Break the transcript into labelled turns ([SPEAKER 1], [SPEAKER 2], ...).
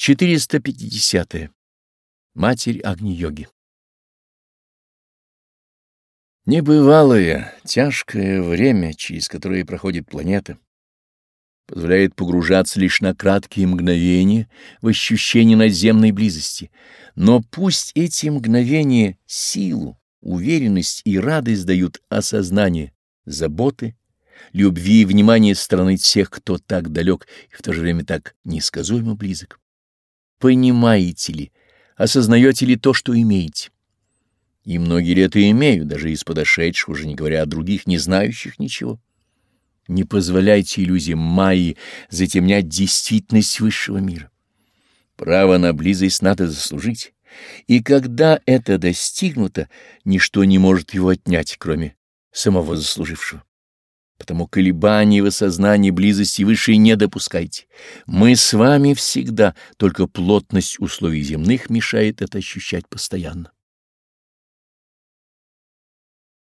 [SPEAKER 1] 450. -е. Матерь Агни-йоги Небывалое, тяжкое время, через которое проходит планета, позволяет погружаться лишь на краткие мгновения в ощущение надземной близости, но пусть эти мгновения силу, уверенность и радость дают осознание, заботы, любви и внимания стороны тех, кто так далек и в то же время так несказуемо близок. Понимаете ли, осознаете ли то, что имеете? И многие ли это имеют, даже из подошедших, уже не говоря о других, не знающих ничего. Не позволяйте иллюзиям Майи затемнять действительность высшего мира. Право на близость надо заслужить, и когда это достигнуто, ничто не может его отнять, кроме самого заслужившего. Потому колебаний в осознании близости высшей не допускайте. Мы с вами всегда, только плотность условий земных мешает это ощущать постоянно.